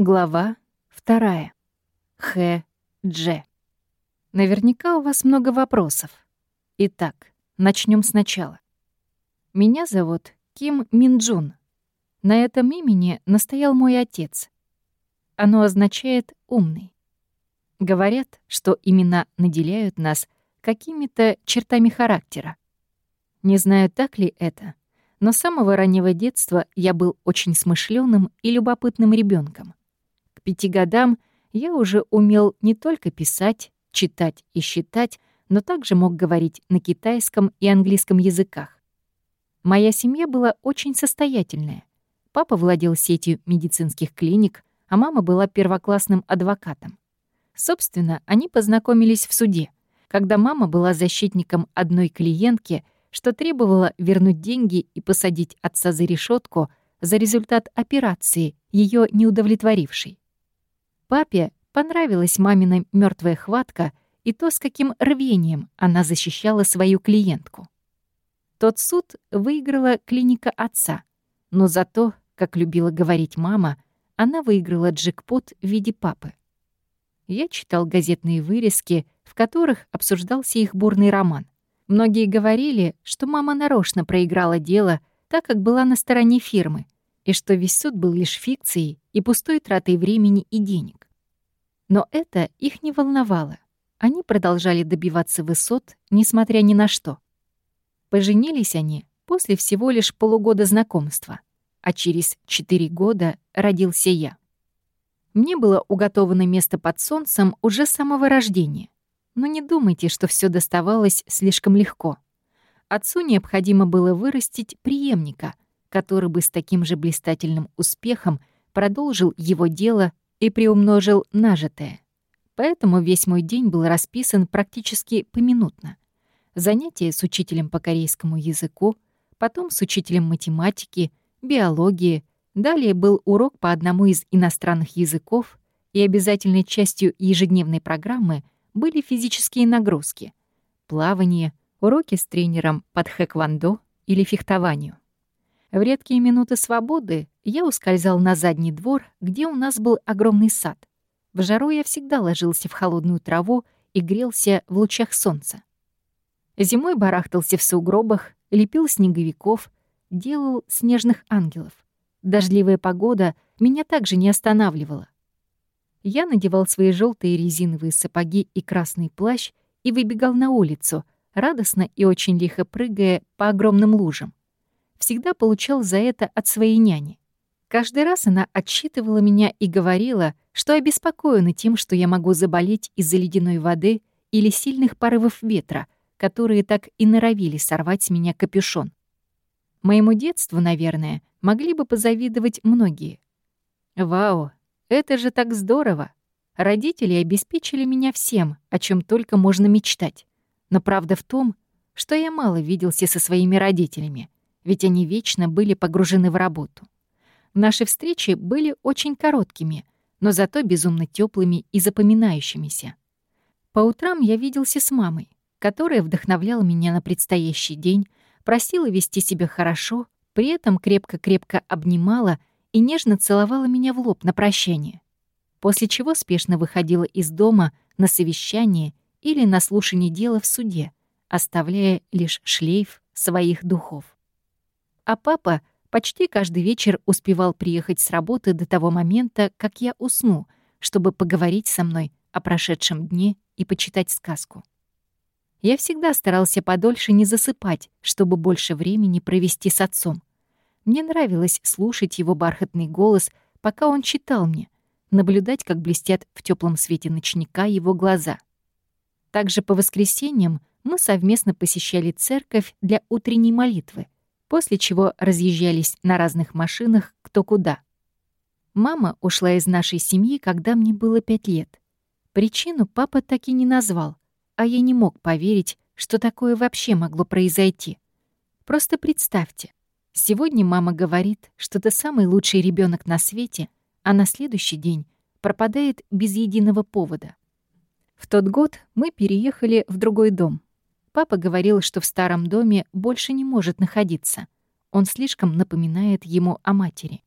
Глава вторая. Х. Дж. Наверняка у вас много вопросов. Итак, начнем сначала. Меня зовут Ким Минджун. На этом имени настоял мой отец. Оно означает «умный». Говорят, что имена наделяют нас какими-то чертами характера. Не знаю, так ли это, но с самого раннего детства я был очень смышленым и любопытным ребенком пяти годам я уже умел не только писать, читать и считать, но также мог говорить на китайском и английском языках. Моя семья была очень состоятельная. Папа владел сетью медицинских клиник, а мама была первоклассным адвокатом. Собственно, они познакомились в суде, когда мама была защитником одной клиентки, что требовало вернуть деньги и посадить отца за решетку за результат операции, ее неудовлетворившей. Папе понравилась мамина мертвая хватка и то, с каким рвением она защищала свою клиентку. Тот суд выиграла клиника отца, но зато, как любила говорить мама, она выиграла джекпот в виде папы. Я читал газетные вырезки, в которых обсуждался их бурный роман. Многие говорили, что мама нарочно проиграла дело, так как была на стороне фирмы, и что весь суд был лишь фикцией и пустой тратой времени и денег. Но это их не волновало. Они продолжали добиваться высот, несмотря ни на что. Поженились они после всего лишь полугода знакомства, а через четыре года родился я. Мне было уготовано место под солнцем уже с самого рождения. Но не думайте, что все доставалось слишком легко. Отцу необходимо было вырастить преемника, который бы с таким же блистательным успехом продолжил его дело и приумножил нажитое. Поэтому весь мой день был расписан практически поминутно. Занятия с учителем по корейскому языку, потом с учителем математики, биологии, далее был урок по одному из иностранных языков, и обязательной частью ежедневной программы были физические нагрузки, плавание, уроки с тренером под хэквондо или фехтованию. В редкие минуты свободы я ускользал на задний двор, где у нас был огромный сад. В жару я всегда ложился в холодную траву и грелся в лучах солнца. Зимой барахтался в сугробах, лепил снеговиков, делал снежных ангелов. Дождливая погода меня также не останавливала. Я надевал свои желтые резиновые сапоги и красный плащ и выбегал на улицу, радостно и очень лихо прыгая по огромным лужам всегда получал за это от своей няни. Каждый раз она отчитывала меня и говорила, что обеспокоена тем, что я могу заболеть из-за ледяной воды или сильных порывов ветра, которые так и норовили сорвать с меня капюшон. Моему детству, наверное, могли бы позавидовать многие. Вау, это же так здорово! Родители обеспечили меня всем, о чем только можно мечтать. Но правда в том, что я мало виделся со своими родителями — ведь они вечно были погружены в работу. Наши встречи были очень короткими, но зато безумно теплыми и запоминающимися. По утрам я виделся с мамой, которая вдохновляла меня на предстоящий день, просила вести себя хорошо, при этом крепко-крепко обнимала и нежно целовала меня в лоб на прощание. После чего спешно выходила из дома на совещание или на слушание дела в суде, оставляя лишь шлейф своих духов а папа почти каждый вечер успевал приехать с работы до того момента, как я усну, чтобы поговорить со мной о прошедшем дне и почитать сказку. Я всегда старался подольше не засыпать, чтобы больше времени провести с отцом. Мне нравилось слушать его бархатный голос, пока он читал мне, наблюдать, как блестят в теплом свете ночника его глаза. Также по воскресеньям мы совместно посещали церковь для утренней молитвы — после чего разъезжались на разных машинах кто куда. Мама ушла из нашей семьи, когда мне было пять лет. Причину папа так и не назвал, а я не мог поверить, что такое вообще могло произойти. Просто представьте, сегодня мама говорит, что ты самый лучший ребенок на свете, а на следующий день пропадает без единого повода. В тот год мы переехали в другой дом — Папа говорил, что в старом доме больше не может находиться. Он слишком напоминает ему о матери.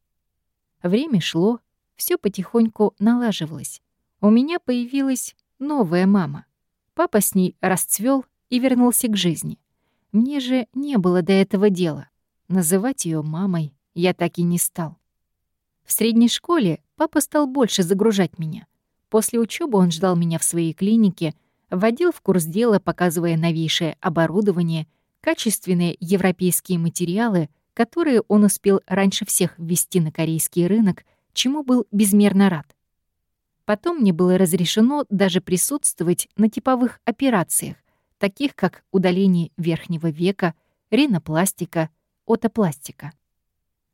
Время шло, все потихоньку налаживалось. У меня появилась новая мама. Папа с ней расцвел и вернулся к жизни. Мне же не было до этого дела. Называть ее мамой я так и не стал. В средней школе папа стал больше загружать меня. После учебы он ждал меня в своей клинике, вводил в курс дела, показывая новейшее оборудование, качественные европейские материалы, которые он успел раньше всех ввести на корейский рынок, чему был безмерно рад. Потом мне было разрешено даже присутствовать на типовых операциях, таких как удаление верхнего века, ринопластика, отопластика.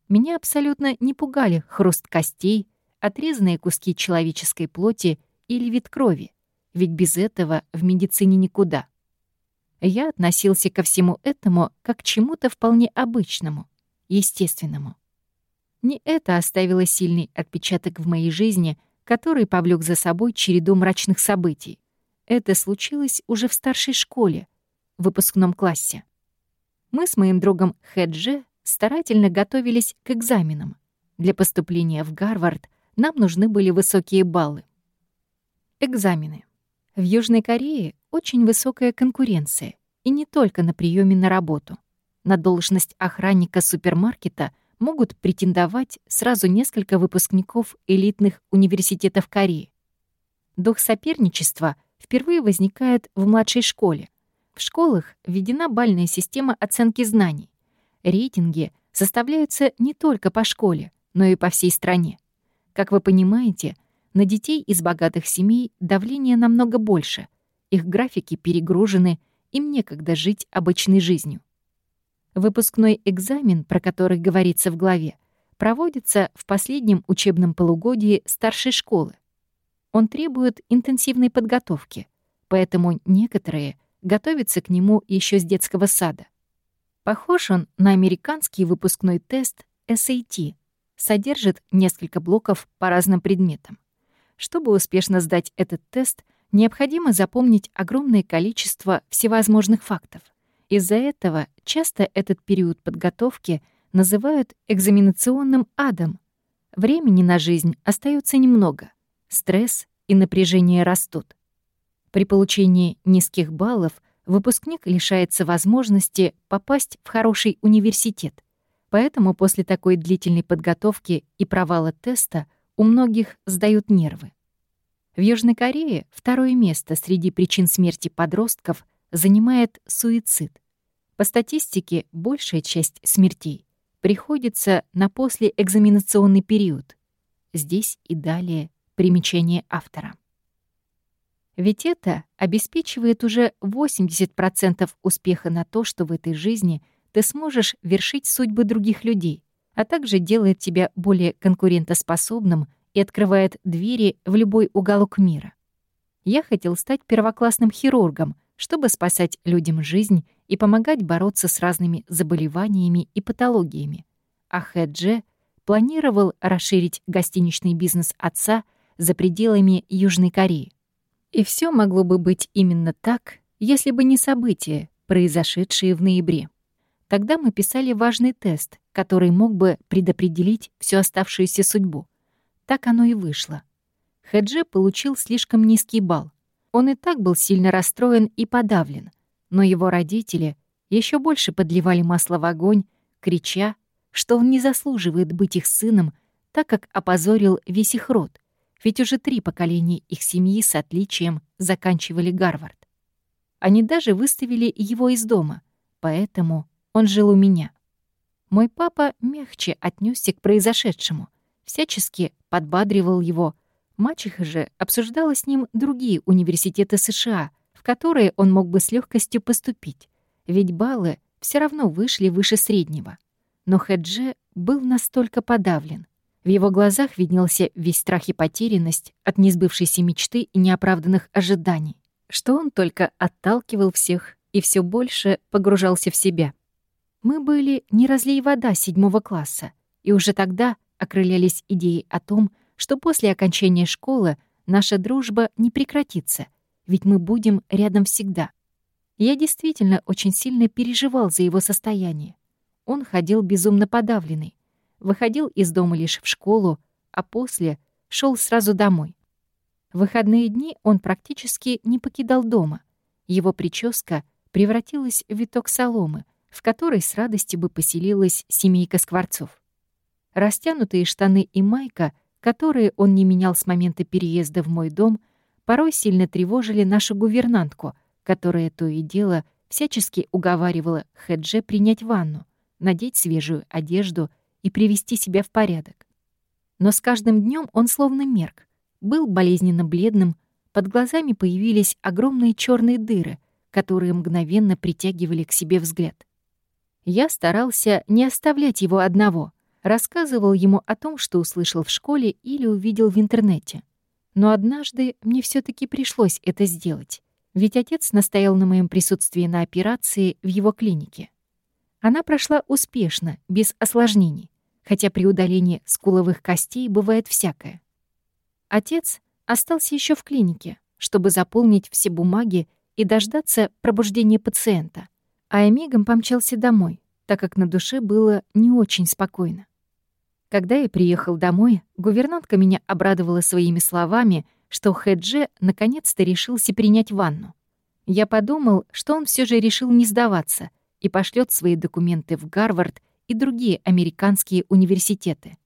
Меня абсолютно не пугали хруст костей, отрезанные куски человеческой плоти или вид крови, ведь без этого в медицине никуда. Я относился ко всему этому как к чему-то вполне обычному, естественному. Не это оставило сильный отпечаток в моей жизни, который повлек за собой череду мрачных событий. Это случилось уже в старшей школе, в выпускном классе. Мы с моим другом Хэджи старательно готовились к экзаменам. Для поступления в Гарвард нам нужны были высокие баллы. Экзамены. В Южной Корее очень высокая конкуренция, и не только на приеме на работу. На должность охранника супермаркета могут претендовать сразу несколько выпускников элитных университетов Кореи. Дух соперничества впервые возникает в младшей школе. В школах введена бальная система оценки знаний. Рейтинги составляются не только по школе, но и по всей стране. Как вы понимаете, на детей из богатых семей давление намного больше. Их графики перегружены, им некогда жить обычной жизнью. Выпускной экзамен, про который говорится в главе, проводится в последнем учебном полугодии старшей школы. Он требует интенсивной подготовки, поэтому некоторые готовятся к нему еще с детского сада. Похож он на американский выпускной тест SAT, содержит несколько блоков по разным предметам. Чтобы успешно сдать этот тест, необходимо запомнить огромное количество всевозможных фактов. Из-за этого часто этот период подготовки называют экзаменационным адом. Времени на жизнь остается немного. Стресс и напряжение растут. При получении низких баллов выпускник лишается возможности попасть в хороший университет. Поэтому после такой длительной подготовки и провала теста у многих сдают нервы. В Южной Корее второе место среди причин смерти подростков занимает суицид. По статистике, большая часть смертей приходится на послеэкзаменационный период. Здесь и далее примечание автора. Ведь это обеспечивает уже 80% успеха на то, что в этой жизни ты сможешь вершить судьбы других людей, а также делает тебя более конкурентоспособным и открывает двери в любой уголок мира. Я хотел стать первоклассным хирургом, чтобы спасать людям жизнь и помогать бороться с разными заболеваниями и патологиями. А Хэдже планировал расширить гостиничный бизнес отца за пределами Южной Кореи. И все могло бы быть именно так, если бы не события, произошедшие в ноябре. Тогда мы писали важный тест, который мог бы предопределить всю оставшуюся судьбу. Так оно и вышло. Хэдже получил слишком низкий балл. Он и так был сильно расстроен и подавлен, но его родители еще больше подливали масло в огонь, крича, что он не заслуживает быть их сыном, так как опозорил весь их род — ведь уже три поколения их семьи с отличием заканчивали Гарвард. Они даже выставили его из дома, поэтому он жил у меня. Мой папа мягче отнесся к произошедшему, всячески подбадривал его. Мачеха же обсуждала с ним другие университеты США, в которые он мог бы с легкостью поступить, ведь баллы все равно вышли выше среднего. Но Хэдже был настолько подавлен — в его глазах виднелся весь страх и потерянность от несбывшейся мечты и неоправданных ожиданий, что он только отталкивал всех и все больше погружался в себя. Мы были не разлей вода седьмого класса, и уже тогда окрылялись идеей о том, что после окончания школы наша дружба не прекратится, ведь мы будем рядом всегда. Я действительно очень сильно переживал за его состояние. Он ходил безумно подавленный, выходил из дома лишь в школу, а после шел сразу домой. В выходные дни он практически не покидал дома. Его прическа превратилась в виток соломы, в которой с радостью бы поселилась семейка скворцов. Растянутые штаны и майка, которые он не менял с момента переезда в мой дом, порой сильно тревожили нашу гувернантку, которая то и дело всячески уговаривала Хедже принять ванну, надеть свежую одежду и привести себя в порядок. Но с каждым днем он словно мерк, был болезненно бледным, под глазами появились огромные черные дыры, которые мгновенно притягивали к себе взгляд. Я старался не оставлять его одного, рассказывал ему о том, что услышал в школе или увидел в интернете. Но однажды мне все таки пришлось это сделать, ведь отец настоял на моем присутствии на операции в его клинике. Она прошла успешно, без осложнений, хотя при удалении скуловых костей бывает всякое. Отец остался еще в клинике, чтобы заполнить все бумаги и дождаться пробуждения пациента, а я мигом помчался домой, так как на душе было не очень спокойно. Когда я приехал домой, гувернантка меня обрадовала своими словами, что Хэдже наконец-то решился принять ванну. Я подумал, что он все же решил не сдаваться и пошлет свои документы в Гарвард и другие американские университеты.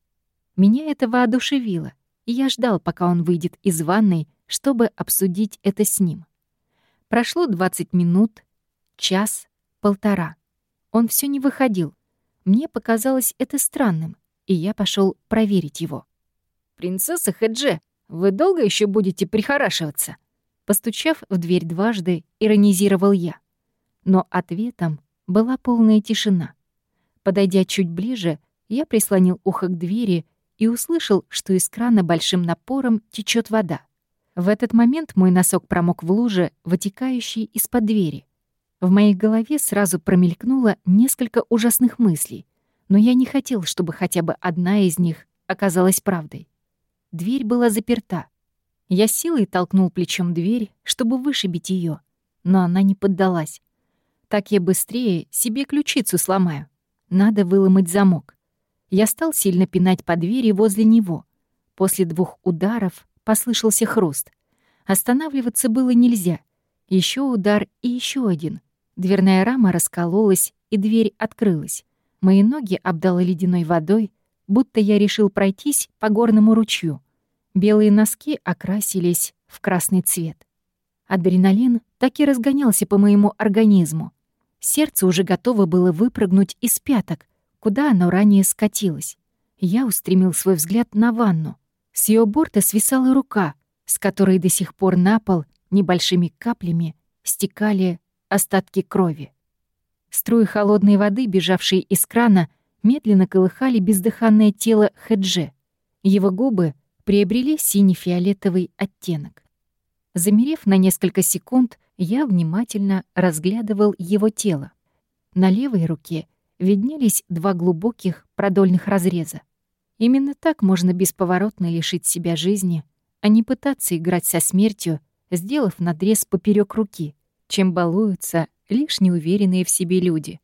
Меня это воодушевило, и я ждал, пока он выйдет из ванной, чтобы обсудить это с ним. Прошло 20 минут, час, полтора. Он все не выходил. Мне показалось это странным, и я пошел проверить его. «Принцесса Хэдже, вы долго еще будете прихорашиваться?» Постучав в дверь дважды, иронизировал я. Но ответом была полная тишина. Подойдя чуть ближе, я прислонил ухо к двери и услышал, что из крана большим напором течет вода. В этот момент мой носок промок в луже, вытекающей из-под двери. В моей голове сразу промелькнуло несколько ужасных мыслей, но я не хотел, чтобы хотя бы одна из них оказалась правдой. Дверь была заперта. Я силой толкнул плечом дверь, чтобы вышибить ее, но она не поддалась. Так я быстрее себе ключицу сломаю. Надо выломать замок. Я стал сильно пинать по двери возле него. После двух ударов послышался хруст. Останавливаться было нельзя. Еще удар и еще один. Дверная рама раскололась, и дверь открылась. Мои ноги обдало ледяной водой, будто я решил пройтись по горному ручью. Белые носки окрасились в красный цвет. Адреналин так и разгонялся по моему организму. Сердце уже готово было выпрыгнуть из пяток, куда оно ранее скатилось. Я устремил свой взгляд на ванну. С ее борта свисала рука, с которой до сих пор на пол небольшими каплями стекали остатки крови. Струи холодной воды, бежавшие из крана, медленно колыхали бездыханное тело Хедже. Его губы приобрели синий-фиолетовый оттенок. Замерев на несколько секунд, я внимательно разглядывал его тело. На левой руке виднелись два глубоких продольных разреза. Именно так можно бесповоротно лишить себя жизни, а не пытаться играть со смертью, сделав надрез поперек руки, чем балуются лишь неуверенные в себе люди,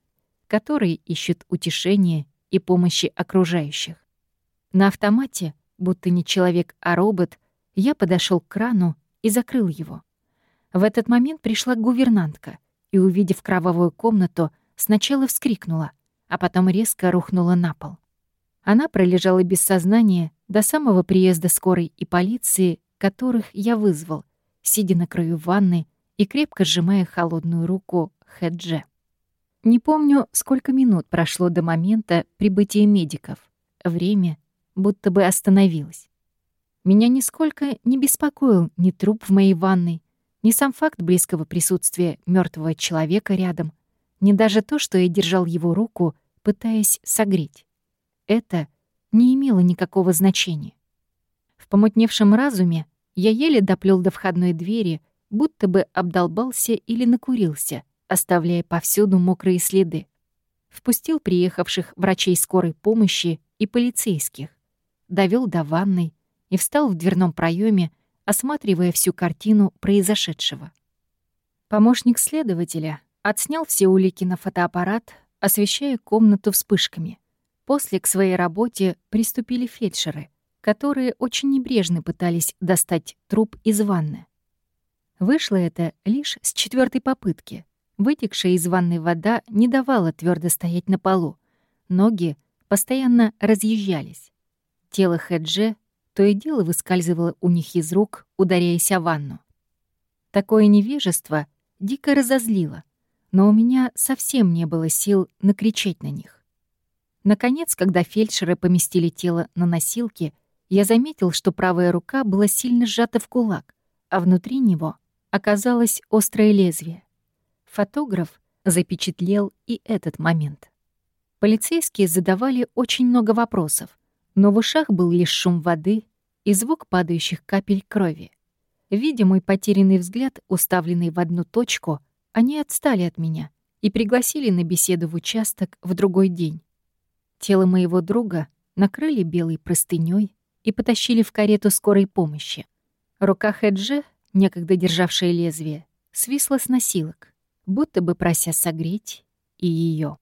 которые ищут утешения и помощи окружающих. На автомате, будто не человек, а робот, я подошел к крану и закрыл его. В этот момент пришла гувернантка и, увидев кровавую комнату, сначала вскрикнула, а потом резко рухнула на пол. Она пролежала без сознания до самого приезда скорой и полиции, которых я вызвал, сидя на краю ванны и крепко сжимая холодную руку Хедже. Не помню, сколько минут прошло до момента прибытия медиков. Время будто бы остановилось. Меня нисколько не беспокоил ни труп в моей ванной, ни сам факт близкого присутствия мертвого человека рядом, ни даже то, что я держал его руку, пытаясь согреть. Это не имело никакого значения. В помутневшем разуме я еле доплел до входной двери, будто бы обдолбался или накурился, оставляя повсюду мокрые следы. Впустил приехавших врачей скорой помощи и полицейских, довел до ванной и встал в дверном проеме, осматривая всю картину произошедшего. Помощник следователя Отснял все улики на фотоаппарат, освещая комнату вспышками. После к своей работе приступили фельдшеры, которые очень небрежно пытались достать труп из ванны. Вышло это лишь с четвертой попытки. Вытекшая из ванной вода не давала твердо стоять на полу. Ноги постоянно разъезжались. Тело Хэдже то и дело выскальзывало у них из рук, ударяясь о ванну. Такое невежество дико разозлило, но у меня совсем не было сил накричать на них. Наконец, когда фельдшеры поместили тело на носилки, я заметил, что правая рука была сильно сжата в кулак, а внутри него оказалось острое лезвие. Фотограф запечатлел и этот момент. Полицейские задавали очень много вопросов, но в ушах был лишь шум воды и звук падающих капель крови. Видя мой потерянный взгляд, уставленный в одну точку, они отстали от меня и пригласили на беседу в участок в другой день. Тело моего друга накрыли белой простынёй и потащили в карету скорой помощи. Рука Хэджи, некогда державшая лезвие, свисла с носилок, будто бы прося согреть и ее.